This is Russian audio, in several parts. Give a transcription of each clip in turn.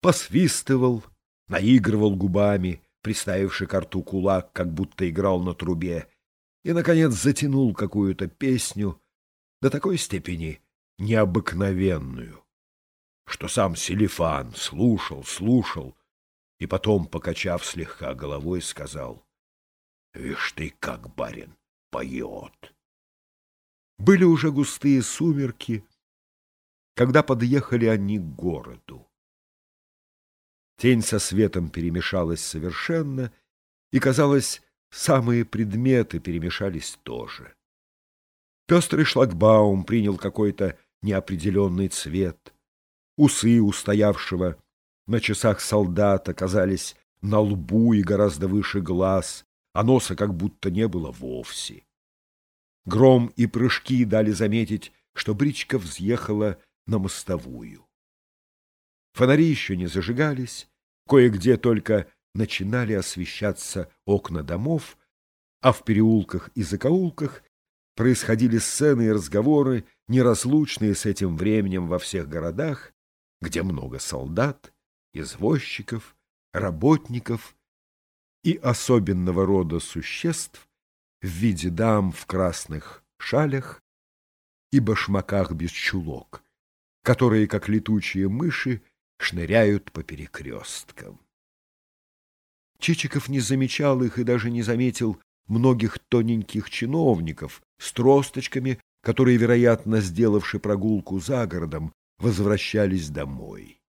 посвистывал, наигрывал губами, приставивший к рту кулак, как будто играл на трубе, и, наконец, затянул какую-то песню до такой степени необыкновенную, что сам Селифан слушал, слушал, и потом, покачав слегка головой, сказал, «Вишь ты, как барин поет!» Были уже густые сумерки, когда подъехали они к городу. Тень со светом перемешалась совершенно, и, казалось, самые предметы перемешались тоже. Пестрый шлагбаум принял какой-то неопределенный цвет. Усы устоявшего на часах солдата казались на лбу и гораздо выше глаз, а носа как будто не было вовсе. Гром и прыжки дали заметить, что бричка взъехала на мостовую. Фонари еще не зажигались, кое-где только начинали освещаться окна домов, а в переулках и закоулках происходили сцены и разговоры, неразлучные с этим временем во всех городах, где много солдат, извозчиков, работников и особенного рода существ в виде дам в красных шалях и башмаках без чулок, которые, как летучие мыши, шныряют по перекресткам. Чичиков не замечал их и даже не заметил многих тоненьких чиновников с тросточками, которые, вероятно, сделавши прогулку за городом, возвращались домой.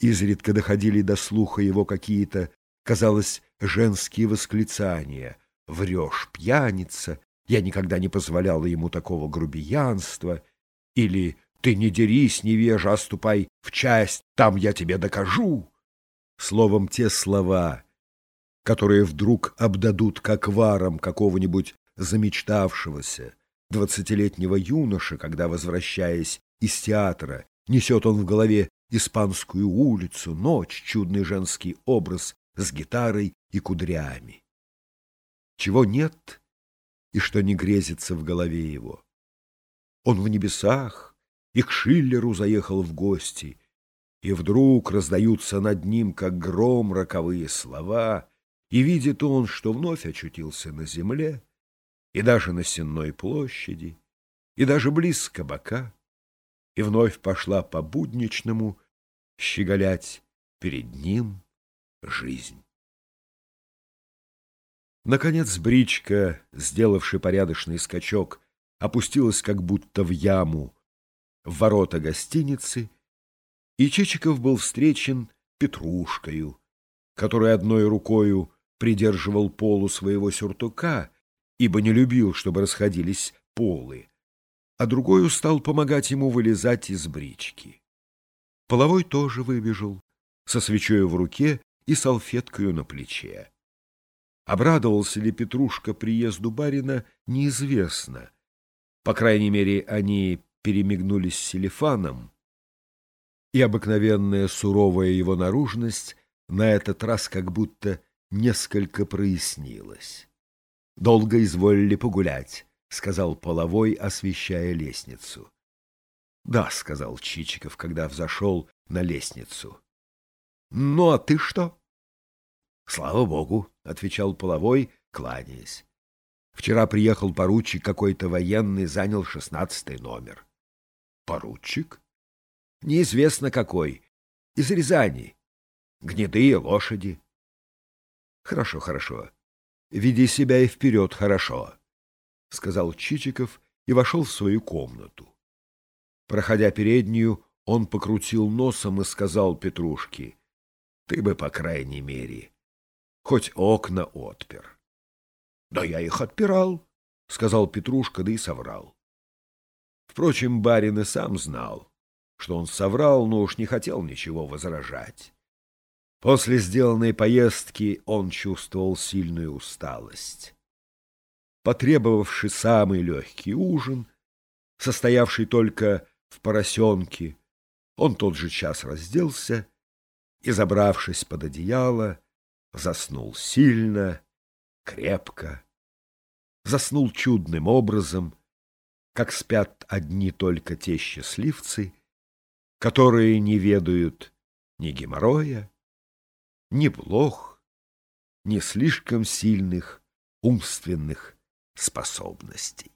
Изредка доходили до слуха его какие-то, казалось, женские восклицания. «Врешь, пьяница! Я никогда не позволяла ему такого грубиянства!» Или «Ты не дерись, невежа, а ступай в часть, там я тебе докажу!» Словом, те слова, которые вдруг обдадут как варом какого-нибудь замечтавшегося двадцатилетнего юноша, когда, возвращаясь из театра, несет он в голове испанскую улицу, ночь, чудный женский образ с гитарой и кудрями. Чего нет и что не грезится в голове его. Он в небесах и к Шиллеру заехал в гости, и вдруг раздаются над ним, как гром, роковые слова, и видит он, что вновь очутился на земле, и даже на Сенной площади, и даже близко бока и вновь пошла по будничному щеголять перед ним жизнь. Наконец бричка, сделавший порядочный скачок, опустилась как будто в яму в ворота гостиницы, и Чичиков был встречен Петрушкою, который одной рукою придерживал полу своего сюртука, ибо не любил, чтобы расходились полы, а другой стал помогать ему вылезать из брички. Половой тоже выбежал, со свечой в руке и салфеткою на плече. Обрадовался ли Петрушка приезду барина, неизвестно. По крайней мере, они перемигнулись с Селифаном, и обыкновенная суровая его наружность на этот раз как будто несколько прояснилась. Долго изволили погулять, — сказал Половой, освещая лестницу. — Да, — сказал Чичиков, когда взошел на лестницу. — Ну, а ты что? — Слава богу, — отвечал Половой, кланяясь. Вчера приехал поручик какой-то военный, занял шестнадцатый номер. — Поручик? — Неизвестно какой. Из Рязани. Гнедые лошади. — Хорошо, хорошо. Веди себя и вперед хорошо. — сказал Чичиков и вошел в свою комнату. Проходя переднюю, он покрутил носом и сказал Петрушке, «Ты бы, по крайней мере, хоть окна отпер». «Да я их отпирал», — сказал Петрушка, да и соврал. Впрочем, барин и сам знал, что он соврал, но уж не хотел ничего возражать. После сделанной поездки он чувствовал сильную усталость потребовавший самый легкий ужин, состоявший только в поросенке, он тот же час разделся и, забравшись под одеяло, заснул сильно, крепко, заснул чудным образом, как спят одни только те счастливцы, которые не ведают ни геморроя, ни блох, ни слишком сильных умственных способностей.